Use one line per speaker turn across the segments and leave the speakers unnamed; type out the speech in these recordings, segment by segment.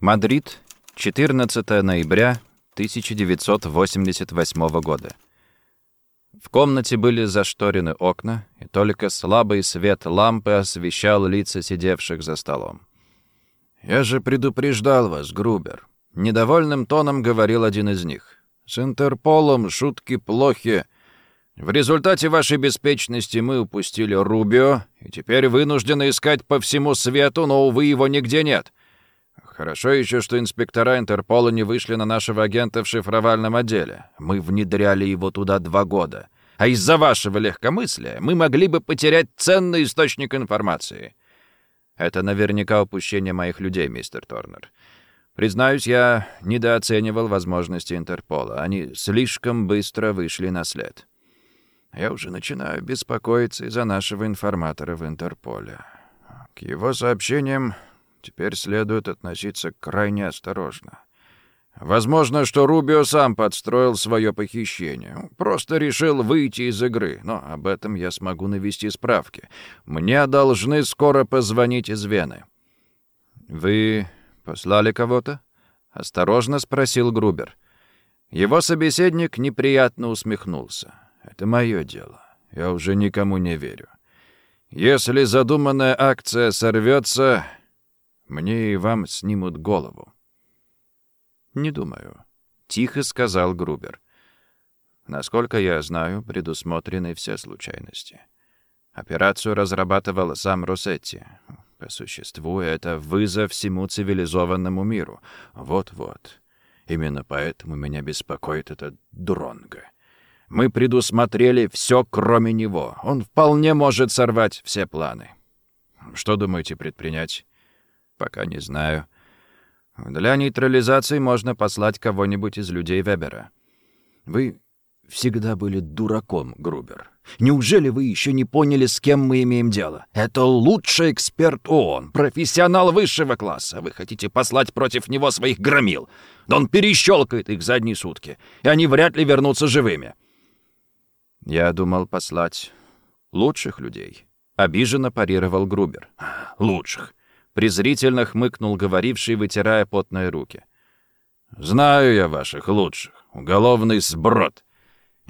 Мадрид, 14 ноября 1988 года. В комнате были зашторены окна, и только слабый свет лампы освещал лица сидевших за столом. «Я же предупреждал вас, Грубер», — недовольным тоном говорил один из них. «С Интерполом шутки плохи. В результате вашей беспечности мы упустили Рубио, и теперь вынуждены искать по всему свету, но, увы, его нигде нет. Хорошо еще, что инспектора Интерпола не вышли на нашего агента в шифровальном отделе. Мы внедряли его туда два года. А из-за вашего легкомыслия мы могли бы потерять ценный источник информации. Это наверняка упущение моих людей, мистер Торнер. Признаюсь, я недооценивал возможности Интерпола. Они слишком быстро вышли на след. Я уже начинаю беспокоиться из-за нашего информатора в Интерполе. К его сообщениям Теперь следует относиться крайне осторожно. Возможно, что Рубио сам подстроил свое похищение. Просто решил выйти из игры, но об этом я смогу навести справки. Мне должны скоро позвонить из Вены. «Вы послали кого-то?» — осторожно спросил Грубер. Его собеседник неприятно усмехнулся. «Это мое дело. Я уже никому не верю. Если задуманная акция сорвется, мне и вам снимут голову». «Не думаю», — тихо сказал Грубер. «Насколько я знаю, предусмотрены все случайности. Операцию разрабатывал сам Росетти. По существу, это вызов всему цивилизованному миру. Вот-вот. Именно поэтому меня беспокоит этот Дронго. Мы предусмотрели все, кроме него. Он вполне может сорвать все планы. Что думаете предпринять?» Пока не знаю. Для нейтрализации можно послать кого-нибудь из людей Вебера. Вы всегда были дураком, Грубер. Неужели вы еще не поняли, с кем мы имеем дело? Это лучший эксперт ООН, профессионал высшего класса. Вы хотите послать против него своих громил. Да он перещелкает их за одни сутки, и они вряд ли вернутся живыми. Я думал послать лучших людей. Обиженно парировал Грубер. Лучших презрительно хмыкнул говоривший, вытирая потные руки. «Знаю я ваших лучших. Уголовный сброд.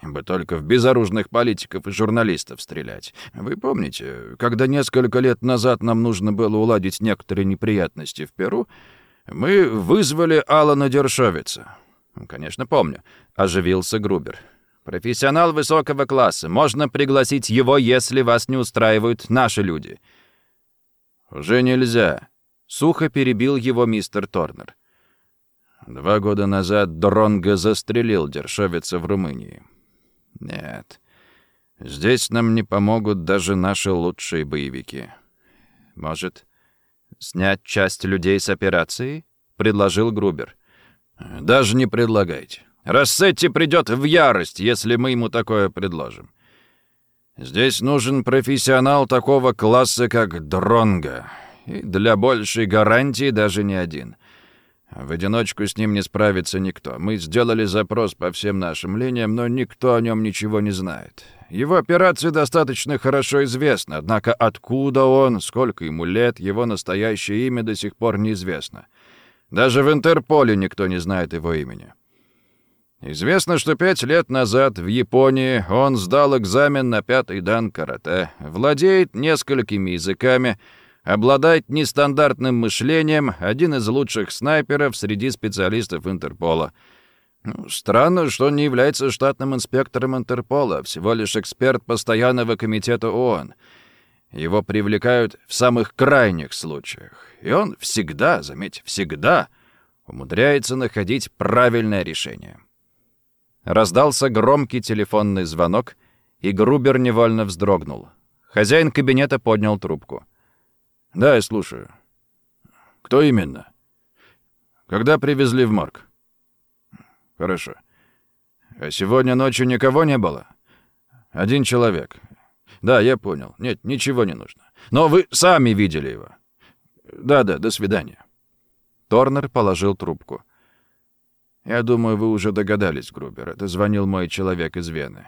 Им бы только в безоружных политиков и журналистов стрелять. Вы помните, когда несколько лет назад нам нужно было уладить некоторые неприятности в Перу, мы вызвали Алана Дершовица?» «Конечно, помню», — оживился Грубер. «Профессионал высокого класса. Можно пригласить его, если вас не устраивают наши люди». «Уже нельзя», — сухо перебил его мистер Торнер. Два года назад Дронго застрелил Дершовица в Румынии. Нет, здесь нам не помогут даже наши лучшие боевики. Может, снять часть людей с операции? Предложил Грубер. Даже не предлагайте. Рассетти придет в ярость, если мы ему такое предложим. Здесь нужен профессионал такого класса, как Дронга. И для большей гарантии даже не один. В одиночку с ним не справится никто. Мы сделали запрос по всем нашим линиям, но никто о нем ничего не знает. Его операция достаточно хорошо известна, однако откуда он, сколько ему лет, его настоящее имя до сих пор неизвестно. Даже в Интерполе никто не знает его имени. Известно, что пять лет назад в Японии он сдал экзамен на пятый дан карате, владеет несколькими языками, обладает нестандартным мышлением, один из лучших снайперов среди специалистов Интерпола. Ну, странно, что он не является штатным инспектором Интерпола, всего лишь эксперт постоянного комитета ООН. Его привлекают в самых крайних случаях, и он всегда, заметь, всегда умудряется находить правильное решение. Раздался громкий телефонный звонок, и Грубер невольно вздрогнул. Хозяин кабинета поднял трубку. «Да, я слушаю. Кто именно? Когда привезли в морг?» «Хорошо. А сегодня ночью никого не было?» «Один человек. Да, я понял. Нет, ничего не нужно. Но вы сами видели его». «Да-да, до свидания». Торнер положил трубку. Я думаю, вы уже догадались, Грубер. Это звонил мой человек из Вены.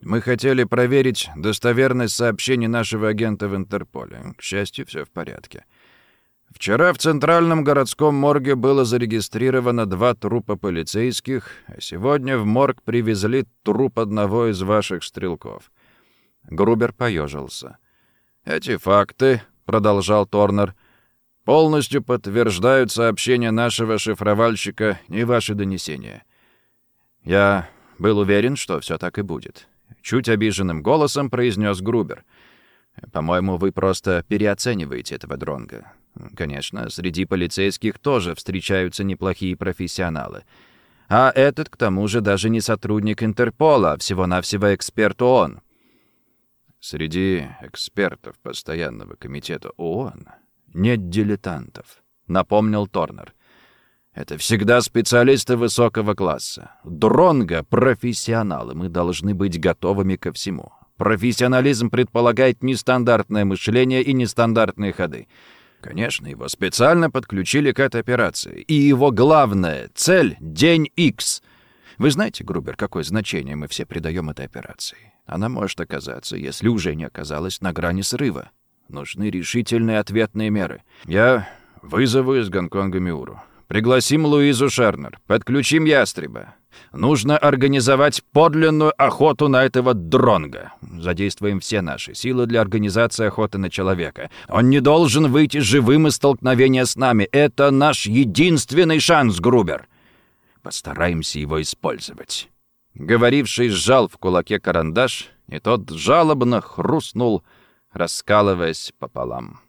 Мы хотели проверить достоверность сообщений нашего агента в Интерполе. К счастью, все в порядке. Вчера в Центральном городском морге было зарегистрировано два трупа полицейских, а сегодня в морг привезли труп одного из ваших стрелков. Грубер поежился. «Эти факты», — продолжал Торнер, — «полностью подтверждают сообщения нашего шифровальщика и ваши донесения. Я был уверен, что все так и будет». Чуть обиженным голосом произнес Грубер. «По-моему, вы просто переоцениваете этого дронга. Конечно, среди полицейских тоже встречаются неплохие профессионалы. А этот, к тому же, даже не сотрудник Интерпола, а всего-навсего эксперт ООН. Среди экспертов постоянного комитета ООН нет дилетантов, напомнил Торнер. Это всегда специалисты высокого класса. Дронго — профессионалы, мы должны быть готовыми ко всему. Профессионализм предполагает нестандартное мышление и нестандартные ходы. Конечно, его специально подключили к этой операции. И его главная цель — День X. Вы знаете, Грубер, какое значение мы все придаем этой операции? Она может оказаться, если уже не оказалась, на грани срыва. Нужны решительные ответные меры. Я вызову из Гонконга Миуру. Пригласим Луизу Шернер. Подключим Ястреба. Нужно организовать подлинную охоту на этого дронга. Задействуем все наши силы для организации охоты на человека. Он не должен выйти живым из столкновения с нами. Это наш единственный шанс, Грубер. Постараемся его использовать». Говоривший сжал в кулаке карандаш, и тот жалобно хрустнул, раскалываясь пополам.